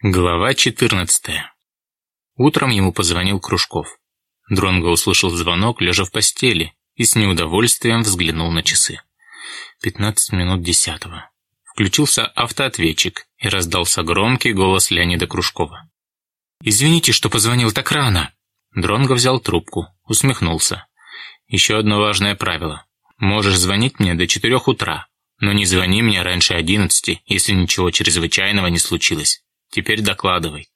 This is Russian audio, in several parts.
Глава 14. Утром ему позвонил Кружков. Дронго услышал звонок, лежа в постели, и с неудовольствием взглянул на часы. 15 минут десятого. Включился автоответчик, и раздался громкий голос Леонида Кружкова. «Извините, что позвонил так рано». Дронго взял трубку, усмехнулся. «Еще одно важное правило. Можешь звонить мне до четырех утра, но не звони мне раньше одиннадцати, если ничего чрезвычайного не случилось». Теперь докладывай».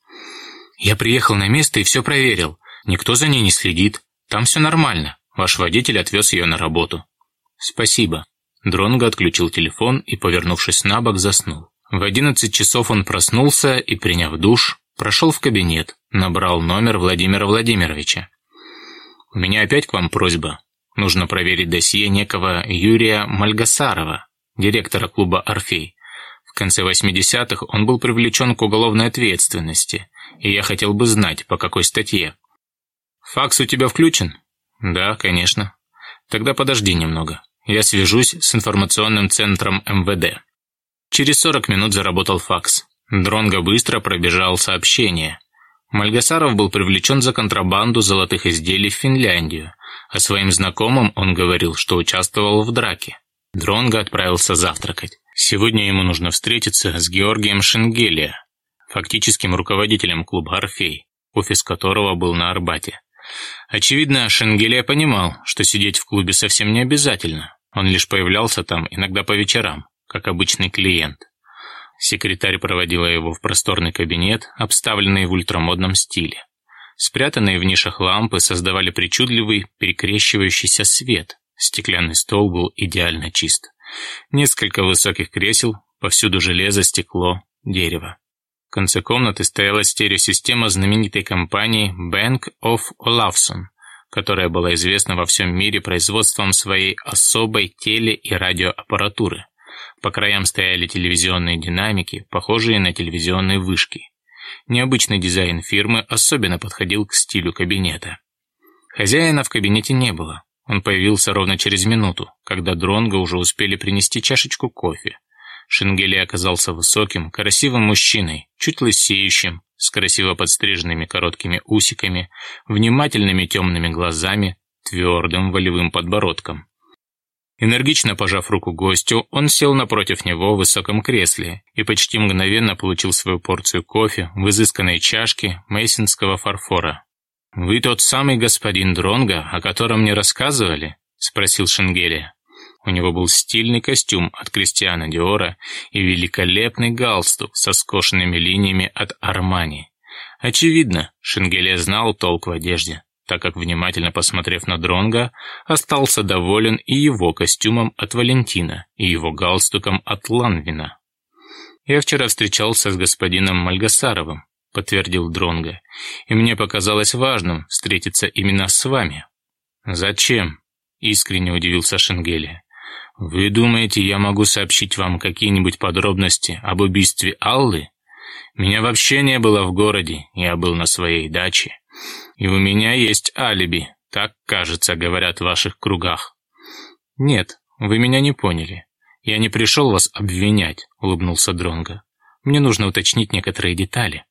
«Я приехал на место и все проверил. Никто за ней не следит. Там все нормально. Ваш водитель отвез ее на работу». «Спасибо». Дронго отключил телефон и, повернувшись на бок, заснул. В одиннадцать часов он проснулся и, приняв душ, прошел в кабинет, набрал номер Владимира Владимировича. «У меня опять к вам просьба. Нужно проверить досье некого Юрия Мальгасарова, директора клуба «Орфей». В конце 80-х он был привлечен к уголовной ответственности, и я хотел бы знать, по какой статье. «Факс у тебя включен?» «Да, конечно». «Тогда подожди немного. Я свяжусь с информационным центром МВД». Через 40 минут заработал факс. Дронго быстро пробежал сообщение. Мальгасаров был привлечен за контрабанду золотых изделий в Финляндию, а своим знакомым он говорил, что участвовал в драке. Дронго отправился завтракать. Сегодня ему нужно встретиться с Георгием Шенгелия, фактическим руководителем клуба «Орфей», офис которого был на Арбате. Очевидно, Шенгелия понимал, что сидеть в клубе совсем не обязательно. Он лишь появлялся там иногда по вечерам, как обычный клиент. Секретарь проводила его в просторный кабинет, обставленный в ультрамодном стиле. Спрятанные в нишах лампы создавали причудливый, перекрещивающийся свет. Стеклянный стол был идеально чист. Несколько высоких кресел, повсюду железо, стекло, дерево. В конце комнаты стояла стереосистема знаменитой компании Bank of Olufsen, которая была известна во всем мире производством своей особой теле- и радиоаппаратуры. По краям стояли телевизионные динамики, похожие на телевизионные вышки. Необычный дизайн фирмы особенно подходил к стилю кабинета. Хозяина в кабинете не было. Он появился ровно через минуту, когда Дронго уже успели принести чашечку кофе. Шенгели оказался высоким, красивым мужчиной, чуть лысеющим, с красиво подстриженными короткими усиками, внимательными темными глазами, твердым волевым подбородком. Энергично пожав руку гостю, он сел напротив него в высоком кресле и почти мгновенно получил свою порцию кофе в изысканной чашке мейсинского фарфора. «Вы тот самый господин Дронга, о котором мне рассказывали?» — спросил Шенгелия. У него был стильный костюм от Кристиана Диора и великолепный галстук со скошенными линиями от Армани. Очевидно, Шенгелия знал толк в одежде, так как, внимательно посмотрев на Дронга, остался доволен и его костюмом от Валентина, и его галстуком от Ланвина. «Я вчера встречался с господином Мальгасаровым», — подтвердил Дронга. «И мне показалось важным встретиться именно с вами». «Зачем?» — искренне удивился Шенгелия. «Вы думаете, я могу сообщить вам какие-нибудь подробности об убийстве Аллы? Меня вообще не было в городе, я был на своей даче. И у меня есть алиби, так, кажется, говорят в ваших кругах». «Нет, вы меня не поняли. Я не пришел вас обвинять», — улыбнулся Дронга. «Мне нужно уточнить некоторые детали».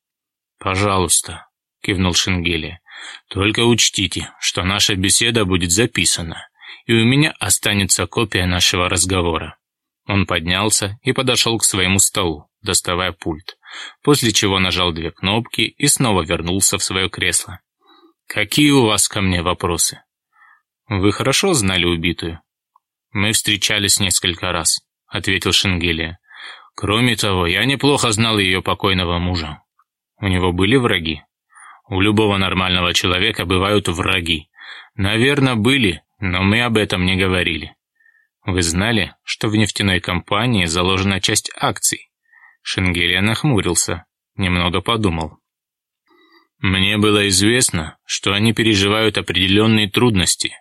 «Пожалуйста», — кивнул Шенгелия. «Только учтите, что наша беседа будет записана, и у меня останется копия нашего разговора». Он поднялся и подошел к своему столу, доставая пульт, после чего нажал две кнопки и снова вернулся в свое кресло. «Какие у вас ко мне вопросы?» «Вы хорошо знали убитую?» «Мы встречались несколько раз», — ответил Шенгелия. «Кроме того, я неплохо знал ее покойного мужа. У него были враги? У любого нормального человека бывают враги. Наверное, были, но мы об этом не говорили. Вы знали, что в нефтяной компании заложена часть акций? Шенгелия нахмурился, немного подумал. Мне было известно, что они переживают определенные трудности,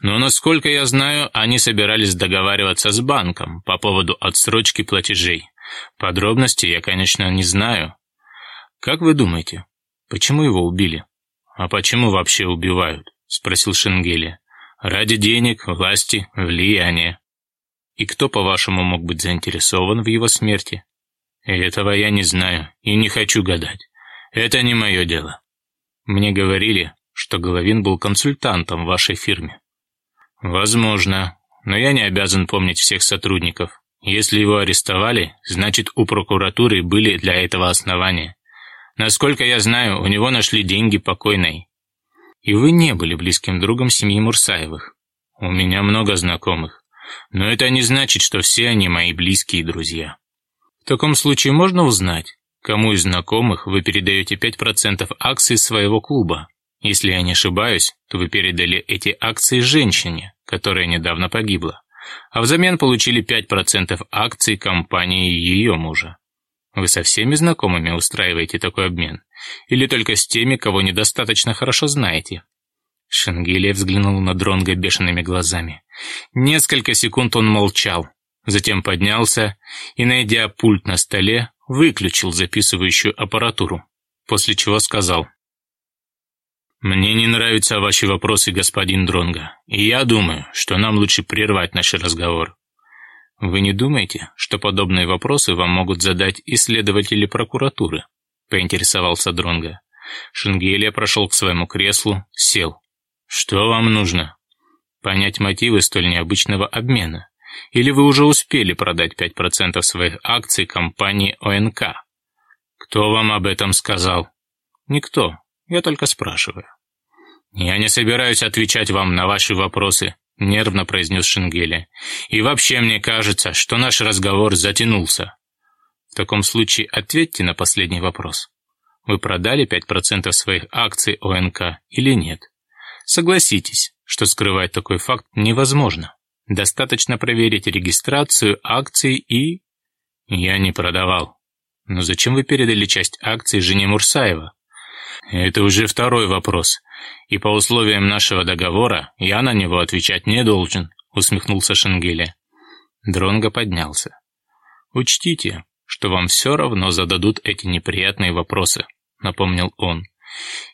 но, насколько я знаю, они собирались договариваться с банком по поводу отсрочки платежей. Подробностей я, конечно, не знаю, «Как вы думаете, почему его убили?» «А почему вообще убивают?» — спросил Шенгелия. «Ради денег, власти, влияния». «И кто, по-вашему, мог быть заинтересован в его смерти?» Этого я не знаю и не хочу гадать. Это не мое дело. Мне говорили, что Головин был консультантом в вашей фирме. Возможно, но я не обязан помнить всех сотрудников. Если его арестовали, значит, у прокуратуры были для этого основания. Насколько я знаю, у него нашли деньги покойной. И вы не были близким другом семьи Мурсаевых. У меня много знакомых. Но это не значит, что все они мои близкие друзья. В таком случае можно узнать, кому из знакомых вы передаете 5% акций своего клуба? Если я не ошибаюсь, то вы передали эти акции женщине, которая недавно погибла, а взамен получили 5% акций компании ее мужа. Вы со всеми знакомыми устраиваете такой обмен? Или только с теми, кого недостаточно хорошо знаете?» Шенгелия взглянул на Дронга бешеными глазами. Несколько секунд он молчал, затем поднялся и, найдя пульт на столе, выключил записывающую аппаратуру, после чего сказал «Мне не нравятся ваши вопросы, господин Дронга, и я думаю, что нам лучше прервать наш разговор. Вы не думаете, что подобные вопросы вам могут задать исследователи прокуратуры?» поинтересовался Дронга. Шенгелия прошел к своему креслу, сел. «Что вам нужно?» «Понять мотивы столь необычного обмена. Или вы уже успели продать 5% своих акций компании ОНК?» «Кто вам об этом сказал?» «Никто. Я только спрашиваю». «Я не собираюсь отвечать вам на ваши вопросы», — нервно произнес Шенгеля. «И вообще мне кажется, что наш разговор затянулся». «В таком случае ответьте на последний вопрос. Вы продали 5% своих акций ОНК или нет? Согласитесь, что скрывать такой факт невозможно. Достаточно проверить регистрацию акций и... Я не продавал. Но зачем вы передали часть акций жене Мурсаева? Это уже второй вопрос. И по условиям нашего договора я на него отвечать не должен, усмехнулся Шенгеля. Дронго поднялся. Учтите, что вам все равно зададут эти неприятные вопросы, напомнил он.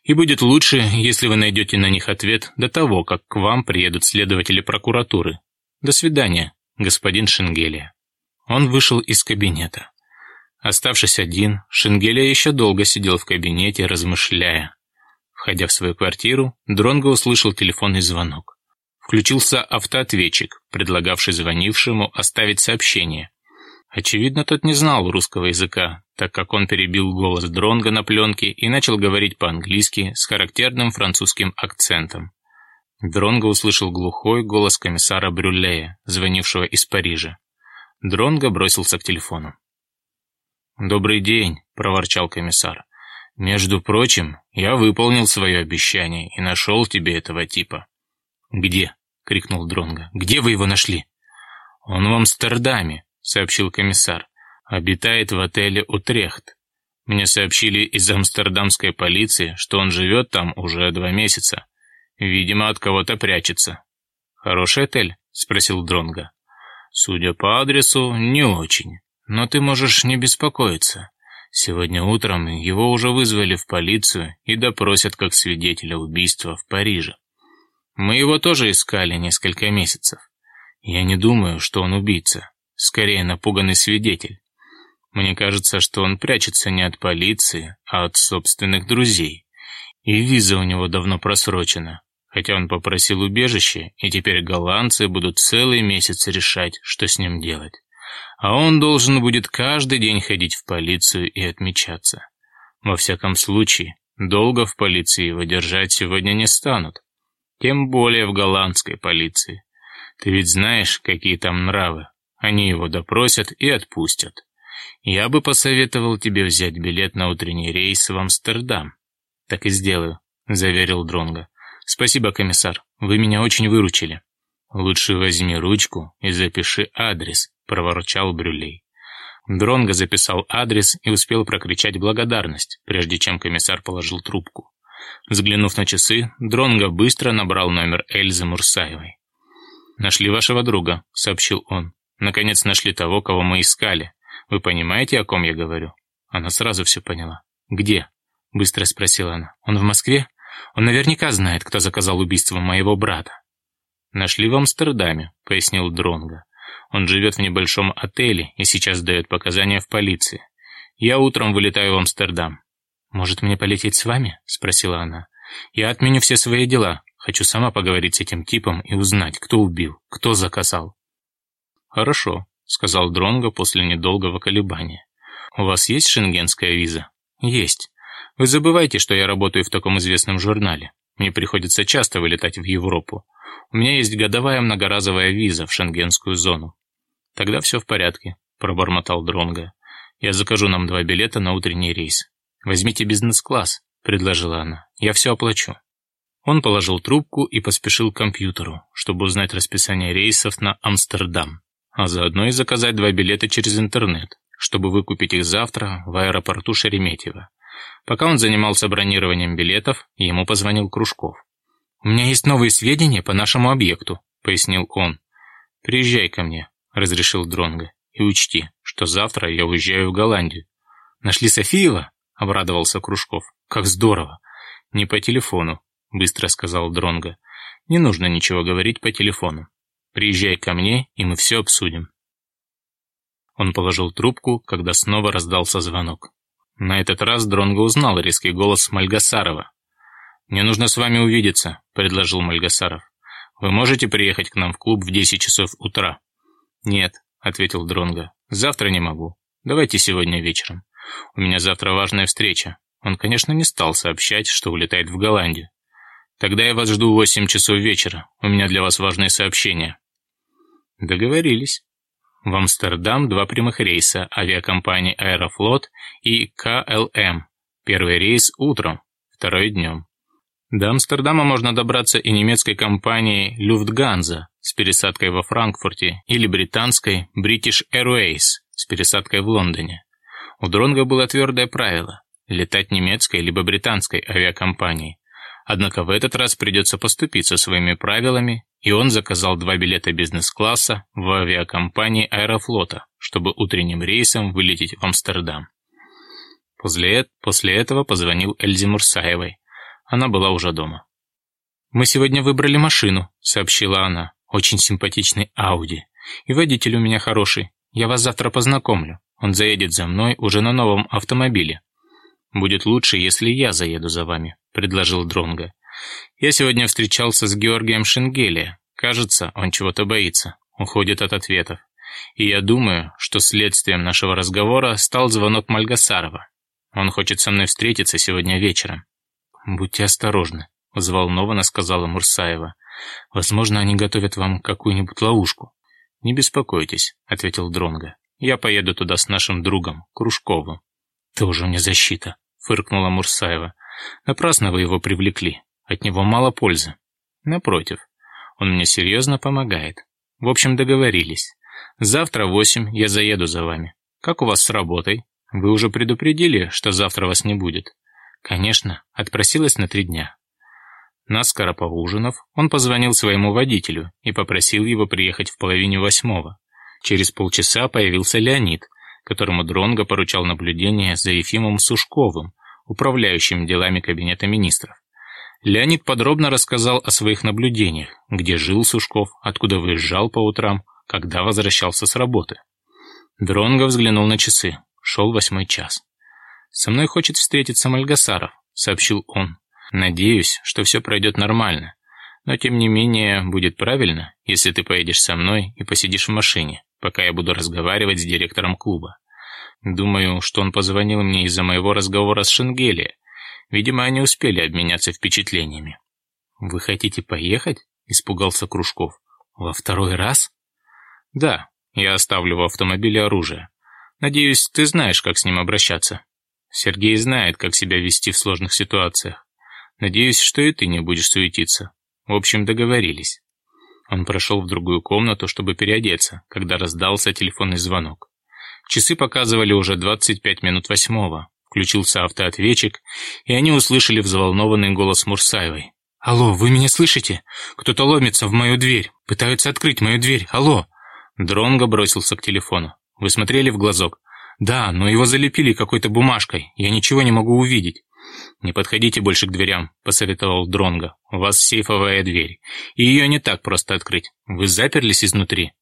И будет лучше, если вы найдете на них ответ до того, как к вам приедут следователи прокуратуры. До свидания, господин Шенгелия. Он вышел из кабинета. Оставшись один, Шенгелия еще долго сидел в кабинете, размышляя. Входя в свою квартиру, Дронго услышал телефонный звонок. Включился автоответчик, предлагавший звонившему оставить сообщение. Очевидно, тот не знал русского языка, так как он перебил голос Дронга на пленке и начал говорить по-английски с характерным французским акцентом. Дронго услышал глухой голос комиссара Брюлея, звонившего из Парижа. Дронго бросился к телефону. «Добрый день», — проворчал комиссар. «Между прочим, я выполнил свое обещание и нашел тебе этого типа». «Где?» — крикнул Дронго. «Где вы его нашли?» «Он в Амстердаме», — сообщил комиссар. «Обитает в отеле «Утрехт». Мне сообщили из амстердамской полиции, что он живет там уже два месяца. Видимо, от кого-то прячется». «Хороший отель?» — спросил Дронго. «Судя по адресу, не очень». Но ты можешь не беспокоиться. Сегодня утром его уже вызвали в полицию и допросят как свидетеля убийства в Париже. Мы его тоже искали несколько месяцев. Я не думаю, что он убийца. Скорее, напуганный свидетель. Мне кажется, что он прячется не от полиции, а от собственных друзей. И виза у него давно просрочена, хотя он попросил убежище, и теперь голландцы будут целый месяц решать, что с ним делать а он должен будет каждый день ходить в полицию и отмечаться. Во всяком случае, долго в полиции его держать сегодня не станут. Тем более в голландской полиции. Ты ведь знаешь, какие там нравы. Они его допросят и отпустят. Я бы посоветовал тебе взять билет на утренний рейс в Амстердам. Так и сделаю, заверил Дронго. Спасибо, комиссар. Вы меня очень выручили. Лучше возьми ручку и запиши адрес, — проворчал Брюлей. Дронго записал адрес и успел прокричать благодарность, прежде чем комиссар положил трубку. Взглянув на часы, Дронго быстро набрал номер Эльзы Мурсаевой. «Нашли вашего друга», — сообщил он. «Наконец нашли того, кого мы искали. Вы понимаете, о ком я говорю?» Она сразу все поняла. «Где?» — быстро спросила она. «Он в Москве? Он наверняка знает, кто заказал убийство моего брата». «Нашли в Амстердаме», — пояснил Дронго. Он живет в небольшом отеле и сейчас дает показания в полиции. Я утром вылетаю в Амстердам». «Может, мне полететь с вами?» — спросила она. «Я отменю все свои дела. Хочу сама поговорить с этим типом и узнать, кто убил, кто заказал». «Хорошо», — сказал Дронго после недолгого колебания. «У вас есть шенгенская виза?» «Есть. Вы забывайте, что я работаю в таком известном журнале. Мне приходится часто вылетать в Европу. У меня есть годовая многоразовая виза в шенгенскую зону». «Тогда все в порядке», — пробормотал Дронго. «Я закажу нам два билета на утренний рейс. Возьмите бизнес-класс», — предложила она. «Я все оплачу». Он положил трубку и поспешил к компьютеру, чтобы узнать расписание рейсов на Амстердам, а заодно и заказать два билета через интернет, чтобы выкупить их завтра в аэропорту Шереметьево. Пока он занимался бронированием билетов, ему позвонил Кружков. «У меня есть новые сведения по нашему объекту», — пояснил он. «Приезжай ко мне», — разрешил Дронго. «И учти, что завтра я уезжаю в Голландию». «Нашли Софиева?» — обрадовался Кружков. «Как здорово!» «Не по телефону», — быстро сказал Дронго. «Не нужно ничего говорить по телефону. Приезжай ко мне, и мы все обсудим». Он положил трубку, когда снова раздался звонок. На этот раз Дронго узнал резкий голос Мальгасарова. «Мне нужно с вами увидеться», — предложил Мальгасаров. «Вы можете приехать к нам в клуб в 10 часов утра?» «Нет», — ответил Дронго. «Завтра не могу. Давайте сегодня вечером. У меня завтра важная встреча». Он, конечно, не стал сообщать, что улетает в Голландию. «Тогда я вас жду в 8 часов вечера. У меня для вас важные сообщения». Договорились. В Амстердам два прямых рейса авиакомпании «Аэрофлот» и «KLM». Первый рейс утром, второй днем. До Амстердама можно добраться и немецкой компанией «Люфтганза» с пересадкой во Франкфурте или британской «British Airways» с пересадкой в Лондоне. У Дронго было твердое правило – летать немецкой либо британской авиакомпанией. Однако в этот раз придется поступиться своими правилами и он заказал два билета бизнес-класса в авиакомпании «Аэрофлота», чтобы утренним рейсом вылететь в Амстердам. После, после этого позвонил Эльзе Мурсаевой. Она была уже дома. «Мы сегодня выбрали машину», — сообщила она. «Очень симпатичный Ауди. И водитель у меня хороший. Я вас завтра познакомлю. Он заедет за мной уже на новом автомобиле». «Будет лучше, если я заеду за вами», — предложил Дронго. Я сегодня встречался с Георгием Шенгелия. Кажется, он чего-то боится, уходит от ответов. И я думаю, что следствием нашего разговора стал звонок Мальгасарова. Он хочет со мной встретиться сегодня вечером. «Будьте осторожны», — взволнованно сказала Мурсаева. «Возможно, они готовят вам какую-нибудь ловушку». «Не беспокойтесь», — ответил Дронго. «Я поеду туда с нашим другом, Кружковым». «Тоже мне защита», — фыркнула Мурсаева. «Напрасно вы его привлекли. От него мало пользы. Напротив, он мне серьезно помогает. В общем, договорились. Завтра в восемь я заеду за вами. Как у вас с работой? Вы уже предупредили, что завтра вас не будет? Конечно, отпросилась на три дня. Наскоро поужинав, он позвонил своему водителю и попросил его приехать в половине восьмого. Через полчаса появился Леонид, которому Дронго поручал наблюдение за Ефимом Сушковым, управляющим делами Кабинета министров. Леонид подробно рассказал о своих наблюдениях, где жил Сушков, откуда выезжал по утрам, когда возвращался с работы. Дронго взглянул на часы. Шел восьмой час. «Со мной хочет встретиться Мальгасаров», — сообщил он. «Надеюсь, что все пройдет нормально. Но, тем не менее, будет правильно, если ты поедешь со мной и посидишь в машине, пока я буду разговаривать с директором клуба. Думаю, что он позвонил мне из-за моего разговора с Шенгелия, Видимо, они успели обменяться впечатлениями. «Вы хотите поехать?» – испугался Кружков. «Во второй раз?» «Да, я оставлю в автомобиле оружие. Надеюсь, ты знаешь, как с ним обращаться. Сергей знает, как себя вести в сложных ситуациях. Надеюсь, что и ты не будешь суетиться. В общем, договорились». Он прошел в другую комнату, чтобы переодеться, когда раздался телефонный звонок. Часы показывали уже 25 минут восьмого. Включился автоответчик, и они услышали взволнованный голос Мурсаевой. «Алло, вы меня слышите? Кто-то ломится в мою дверь, пытаются открыть мою дверь, алло!» Дронго бросился к телефону. «Вы смотрели в глазок?» «Да, но его залепили какой-то бумажкой, я ничего не могу увидеть». «Не подходите больше к дверям», — посоветовал Дронго. «У вас сейфовая дверь, и ее не так просто открыть. Вы заперлись изнутри?»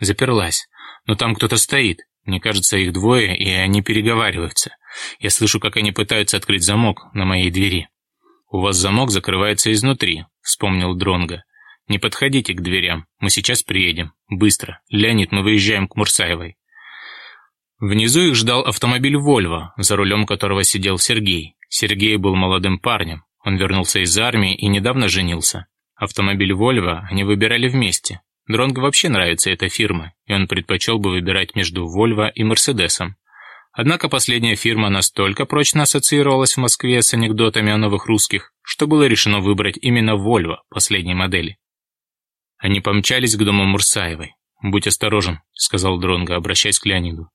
«Заперлась, но там кто-то стоит. Мне кажется, их двое, и они переговариваются. Я слышу, как они пытаются открыть замок на моей двери. «У вас замок закрывается изнутри», — вспомнил Дронга. «Не подходите к дверям. Мы сейчас приедем. Быстро. Леонид, мы выезжаем к Мурсаевой». Внизу их ждал автомобиль «Вольво», за рулем которого сидел Сергей. Сергей был молодым парнем. Он вернулся из армии и недавно женился. Автомобиль «Вольво» они выбирали вместе. Дронго вообще нравится эта фирма, и он предпочел бы выбирать между «Вольво» и «Мерседесом». Однако последняя фирма настолько прочно ассоциировалась в Москве с анекдотами о новых русских, что было решено выбрать именно «Вольво» последней модели. Они помчались к дому Мурсаевой. «Будь осторожен», — сказал Дронго, обращаясь к Леониду.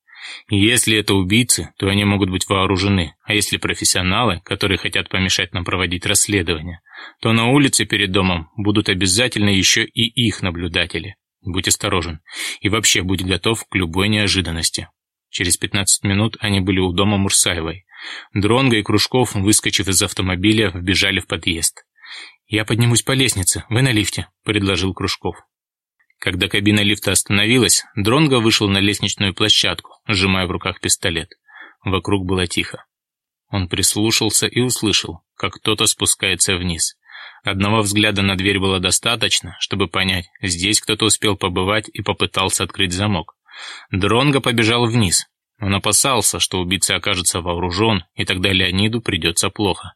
Если это убийцы, то они могут быть вооружены, а если профессионалы, которые хотят помешать нам проводить расследование, то на улице перед домом будут обязательно еще и их наблюдатели. Будь осторожен. И вообще будь готов к любой неожиданности. Через 15 минут они были у дома Мурсаевой. Дронго и Кружков, выскочив из автомобиля, вбежали в подъезд. «Я поднимусь по лестнице, вы на лифте», — предложил Кружков. Когда кабина лифта остановилась, Дронго вышел на лестничную площадку, сжимая в руках пистолет. Вокруг было тихо. Он прислушался и услышал, как кто-то спускается вниз. Одного взгляда на дверь было достаточно, чтобы понять, здесь кто-то успел побывать и попытался открыть замок. Дронго побежал вниз. Он опасался, что убийца окажется вооружен, и тогда Леониду придется плохо.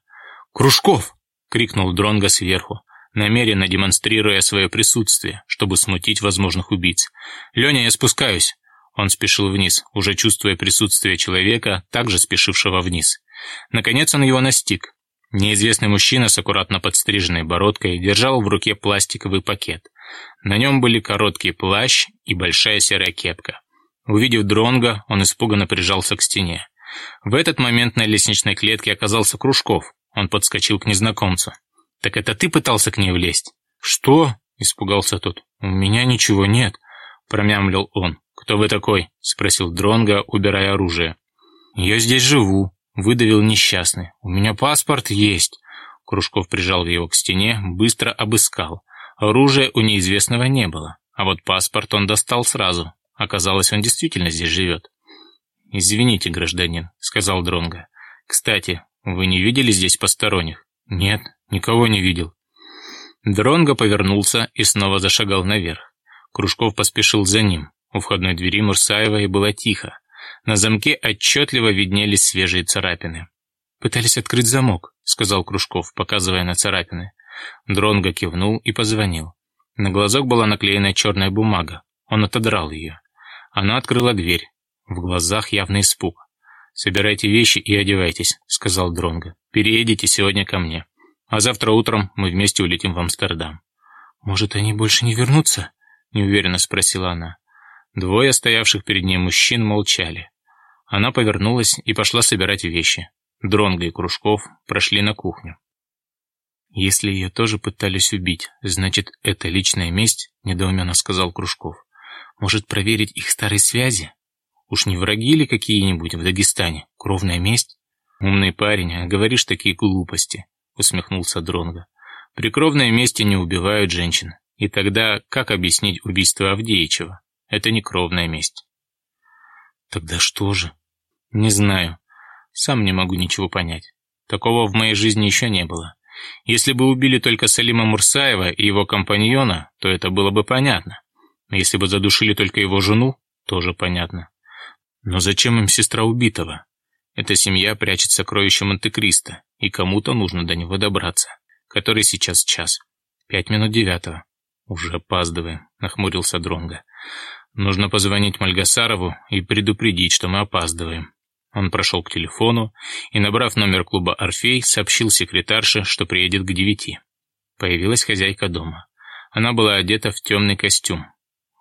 «Кружков!» — крикнул Дронго сверху намеренно демонстрируя свое присутствие, чтобы смутить возможных убийц. «Леня, я спускаюсь!» Он спешил вниз, уже чувствуя присутствие человека, также спешившего вниз. Наконец он его настиг. Неизвестный мужчина с аккуратно подстриженной бородкой держал в руке пластиковый пакет. На нем были короткий плащ и большая серая кепка. Увидев Дронга, он испуганно прижался к стене. В этот момент на лестничной клетке оказался Кружков. Он подскочил к незнакомцу. «Так это ты пытался к ней влезть?» «Что?» – испугался тот. «У меня ничего нет», – промямлил он. «Кто вы такой?» – спросил Дронга, убирая оружие. «Я здесь живу», – выдавил несчастный. «У меня паспорт есть». Кружков прижал его к стене, быстро обыскал. Оружия у неизвестного не было, а вот паспорт он достал сразу. Оказалось, он действительно здесь живет. «Извините, гражданин», — сказал Дронга. «Кстати, вы не видели здесь посторонних?» «Нет, никого не видел». Дронго повернулся и снова зашагал наверх. Кружков поспешил за ним. У входной двери Мурсаевой было тихо. На замке отчетливо виднелись свежие царапины. «Пытались открыть замок», — сказал Кружков, показывая на царапины. Дронго кивнул и позвонил. На глазок была наклеена черная бумага. Он отодрал ее. Она открыла дверь. В глазах явный испуг. «Собирайте вещи и одевайтесь», — сказал Дронго. «Переедете сегодня ко мне. А завтра утром мы вместе улетим в Амстердам». «Может, они больше не вернутся?» — неуверенно спросила она. Двое стоявших перед ней мужчин молчали. Она повернулась и пошла собирать вещи. Дронго и Кружков прошли на кухню. «Если ее тоже пытались убить, значит, это личная месть?» — недоуменно сказал Кружков. «Может, проверить их старые связи?» Уж не враги ли какие-нибудь в Дагестане? Кровная месть? Умный парень, говоришь такие глупости, усмехнулся Дронго. При кровной мести не убивают женщин. И тогда как объяснить убийство Авдеичева? Это не кровная месть. Тогда что же? Не знаю. Сам не могу ничего понять. Такого в моей жизни еще не было. Если бы убили только Салима Мурсаева и его компаньона, то это было бы понятно. Если бы задушили только его жену, тоже понятно. Но зачем им сестра убитого? Эта семья прячет сокровища Монте-Кристо, и кому-то нужно до него добраться. Который сейчас час. Пять минут девятого. Уже опаздываем, нахмурился Дронга. Нужно позвонить Мальгасарову и предупредить, что мы опаздываем. Он прошел к телефону и, набрав номер клуба «Орфей», сообщил секретарше, что приедет к девяти. Появилась хозяйка дома. Она была одета в темный костюм,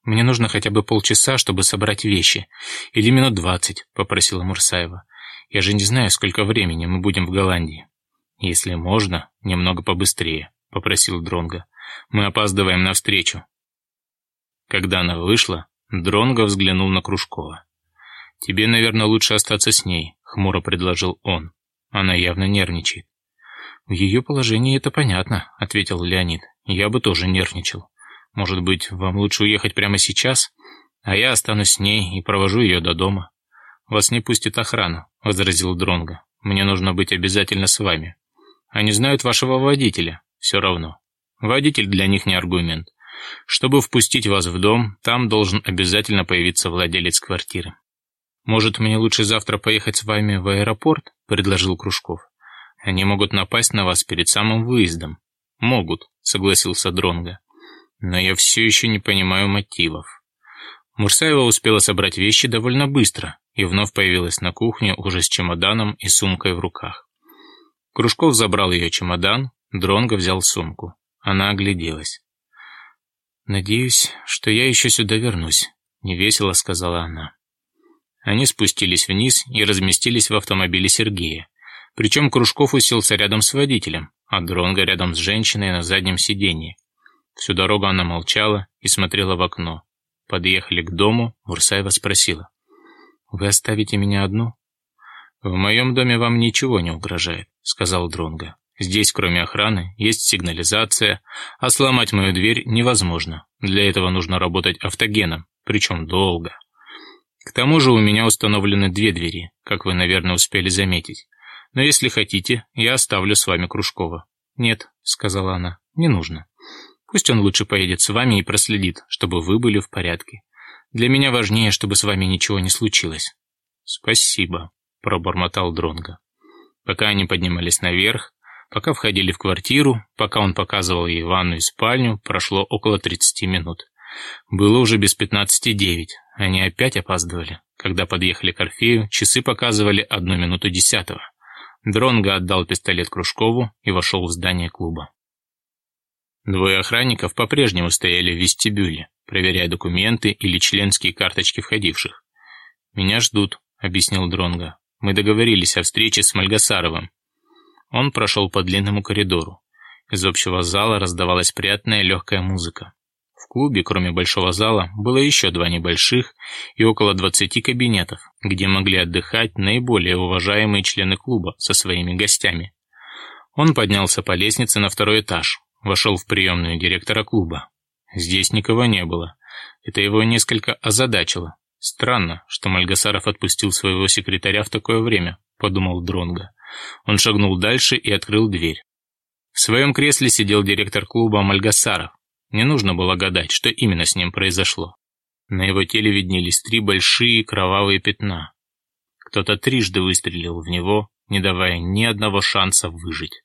«Мне нужно хотя бы полчаса, чтобы собрать вещи. Или минут двадцать», — попросила Мурсаева. «Я же не знаю, сколько времени мы будем в Голландии». «Если можно, немного побыстрее», — попросил Дронга. «Мы опаздываем на встречу». Когда она вышла, Дронго взглянул на Кружкова. «Тебе, наверное, лучше остаться с ней», — хмуро предложил он. Она явно нервничает. «В ее положении это понятно», — ответил Леонид. «Я бы тоже нервничал. Может быть, вам лучше уехать прямо сейчас? А я останусь с ней и провожу ее до дома. Вас не пустит охрана, возразил Дронго. Мне нужно быть обязательно с вами. Они знают вашего водителя, все равно. Водитель для них не аргумент. Чтобы впустить вас в дом, там должен обязательно появиться владелец квартиры. «Может, мне лучше завтра поехать с вами в аэропорт?» – предложил Кружков. «Они могут напасть на вас перед самым выездом». «Могут», – согласился Дронга. «Но я все еще не понимаю мотивов». Мурсаева успела собрать вещи довольно быстро и вновь появилась на кухне уже с чемоданом и сумкой в руках. Кружков забрал ее чемодан, Дронго взял сумку. Она огляделась. «Надеюсь, что я еще сюда вернусь», — невесело сказала она. Они спустились вниз и разместились в автомобиле Сергея. Причем Кружков уселся рядом с водителем, а Дронго рядом с женщиной на заднем сиденье. Всю дорогу она молчала и смотрела в окно. Подъехали к дому, Мурсаева спросила. «Вы оставите меня одну?» «В моем доме вам ничего не угрожает», — сказал Дронго. Здесь, кроме охраны, есть сигнализация, а сломать мою дверь невозможно. Для этого нужно работать автогеном, причем долго. К тому же у меня установлены две двери, как вы, наверное, успели заметить. Но если хотите, я оставлю с вами Кружкова». «Нет», — сказала она, — «не нужно. Пусть он лучше поедет с вами и проследит, чтобы вы были в порядке. Для меня важнее, чтобы с вами ничего не случилось». «Спасибо», — пробормотал Дронго. Пока они поднимались наверх, Пока входили в квартиру, пока он показывал ей ванну и спальню, прошло около 30 минут. Было уже без 15.09. Они опять опаздывали. Когда подъехали к Орфею, часы показывали одну минуту десятого. Дронго отдал пистолет Кружкову и вошел в здание клуба. Двое охранников по-прежнему стояли в вестибюле, проверяя документы или членские карточки входивших. «Меня ждут», — объяснил Дронго. «Мы договорились о встрече с Мальгасаровым. Он прошел по длинному коридору. Из общего зала раздавалась приятная легкая музыка. В клубе, кроме большого зала, было еще два небольших и около 20 кабинетов, где могли отдыхать наиболее уважаемые члены клуба со своими гостями. Он поднялся по лестнице на второй этаж, вошел в приемную директора клуба. Здесь никого не было. Это его несколько озадачило. Странно, что Мальгасаров отпустил своего секретаря в такое время, подумал Дронга. Он шагнул дальше и открыл дверь. В своем кресле сидел директор клуба Мальгасаров. Не нужно было гадать, что именно с ним произошло. На его теле виднелись три большие кровавые пятна. Кто-то трижды выстрелил в него, не давая ни одного шанса выжить.